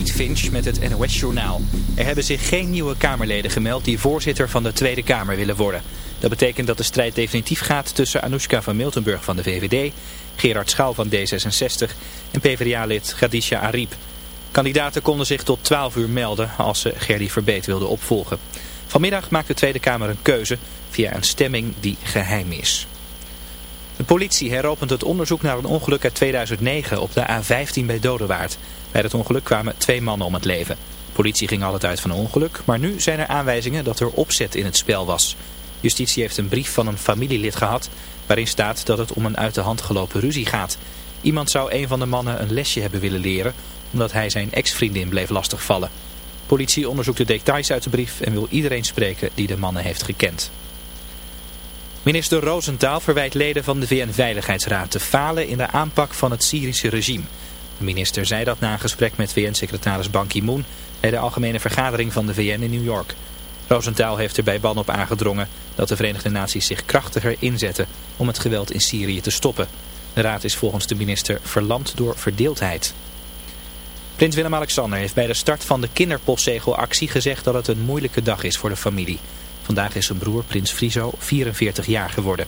Rachid Finch met het NOS-journaal. Er hebben zich geen nieuwe Kamerleden gemeld die voorzitter van de Tweede Kamer willen worden. Dat betekent dat de strijd definitief gaat tussen Anoushka van Miltenburg van de VVD, Gerard Schouw van D66 en PvdA-lid Khadija Ariep. Kandidaten konden zich tot 12 uur melden als ze Gerdy Verbeet wilden opvolgen. Vanmiddag maakt de Tweede Kamer een keuze via een stemming die geheim is. De politie heropent het onderzoek naar een ongeluk uit 2009 op de A15 bij Dodewaard. Bij het ongeluk kwamen twee mannen om het leven. Politie ging altijd uit van een ongeluk, maar nu zijn er aanwijzingen dat er opzet in het spel was. Justitie heeft een brief van een familielid gehad waarin staat dat het om een uit de hand gelopen ruzie gaat. Iemand zou een van de mannen een lesje hebben willen leren omdat hij zijn ex-vriendin bleef lastigvallen. Politie onderzoekt de details uit de brief en wil iedereen spreken die de mannen heeft gekend. Minister Roosentaal verwijt leden van de VN-veiligheidsraad te falen in de aanpak van het Syrische regime. De minister zei dat na een gesprek met VN-secretaris Ban Ki-moon bij de algemene vergadering van de VN in New York. Roosentaal heeft er bij Ban op aangedrongen dat de Verenigde Naties zich krachtiger inzetten om het geweld in Syrië te stoppen. De raad is volgens de minister verlamd door verdeeldheid. Prins Willem-Alexander heeft bij de start van de kinderpostzegelactie gezegd dat het een moeilijke dag is voor de familie. Vandaag is zijn broer Prins Friso 44 jaar geworden.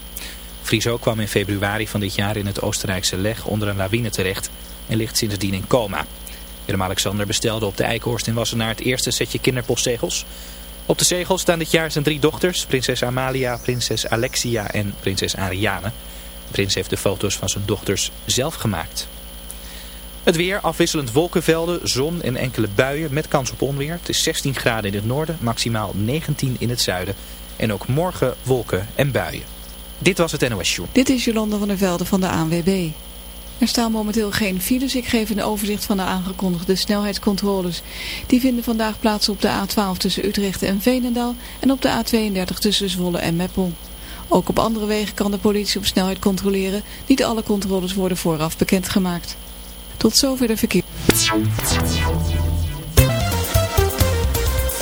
Friso kwam in februari van dit jaar in het Oostenrijkse Leg onder een lawine terecht en ligt sindsdien in coma. Willem-Alexander bestelde op de Eikenhorst in Wassenaar het eerste setje kinderpostzegels. Op de zegels staan dit jaar zijn drie dochters, prinses Amalia, prinses Alexia en prinses Ariane. De prins heeft de foto's van zijn dochters zelf gemaakt. Het weer, afwisselend wolkenvelden, zon en enkele buien met kans op onweer. Het is 16 graden in het noorden, maximaal 19 in het zuiden. En ook morgen wolken en buien. Dit was het NOS Show. Dit is Jolanda van der Velde van de ANWB. Er staan momenteel geen files. Ik geef een overzicht van de aangekondigde snelheidscontroles. Die vinden vandaag plaats op de A12 tussen Utrecht en Veenendaal en op de A32 tussen Zwolle en Meppel. Ook op andere wegen kan de politie op snelheid controleren. Niet alle controles worden vooraf bekendgemaakt. Tot zover de verkeer.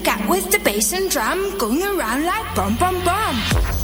the cat with the bass and drum going around like bum bum bum.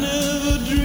Never dreamed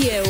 you.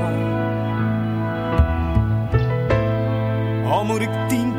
moet ik tien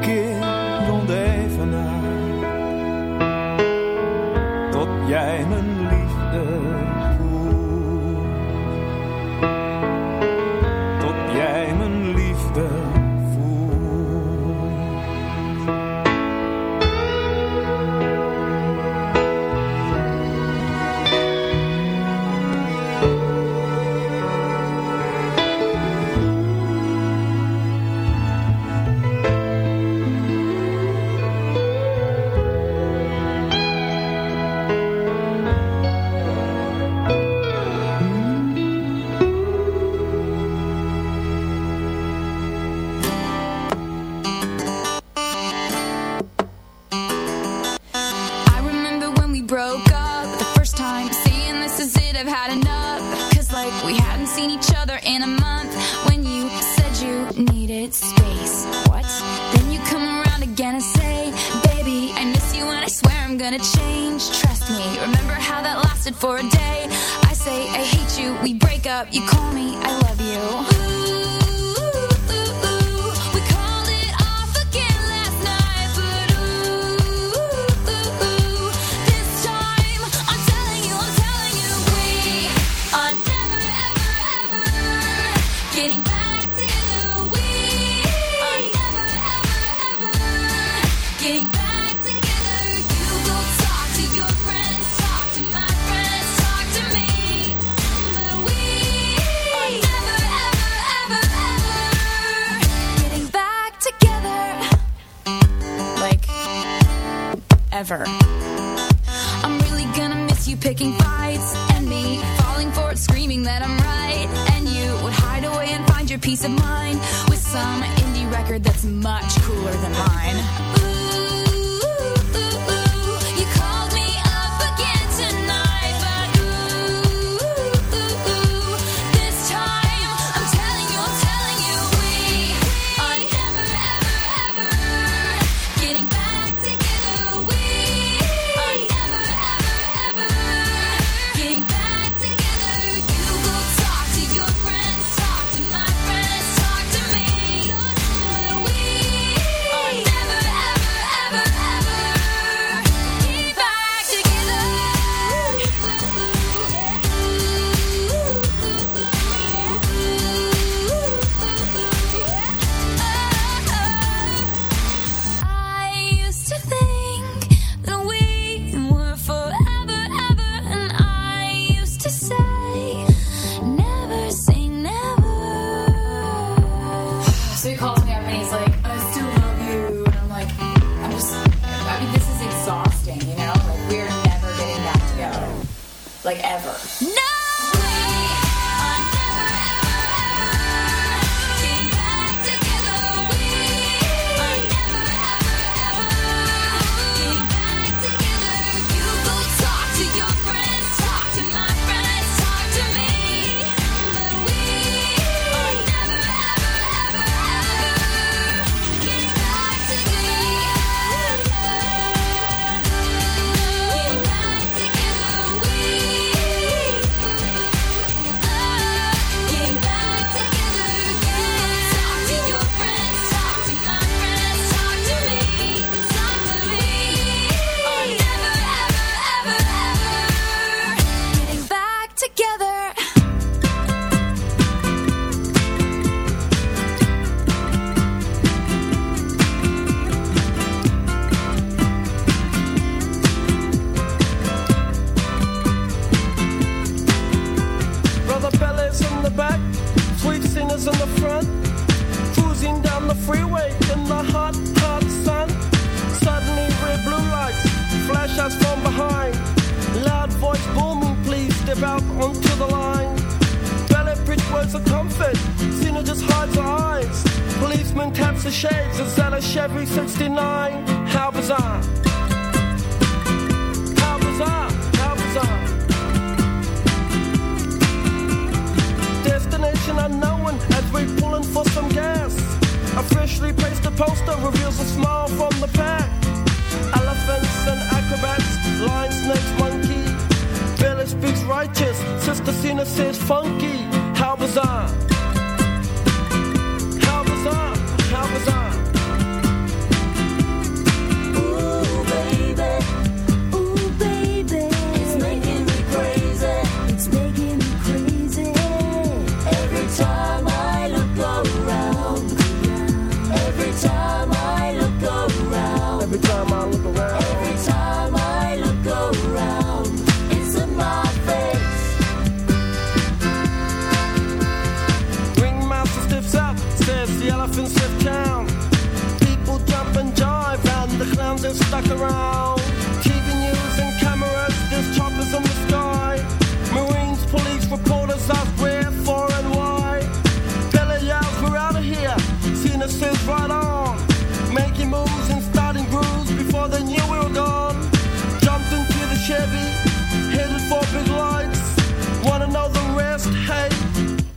every 69. How bizarre. How bizarre. How bizarre. Destination unknown as we pulling for some gas. A freshly pasted poster reveals a smile from the pack. Elephants and acrobats, lion, snakes, monkey. Village speaks righteous, Sister Cena says funky. How bizarre.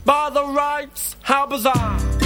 by the rights. How bizarre!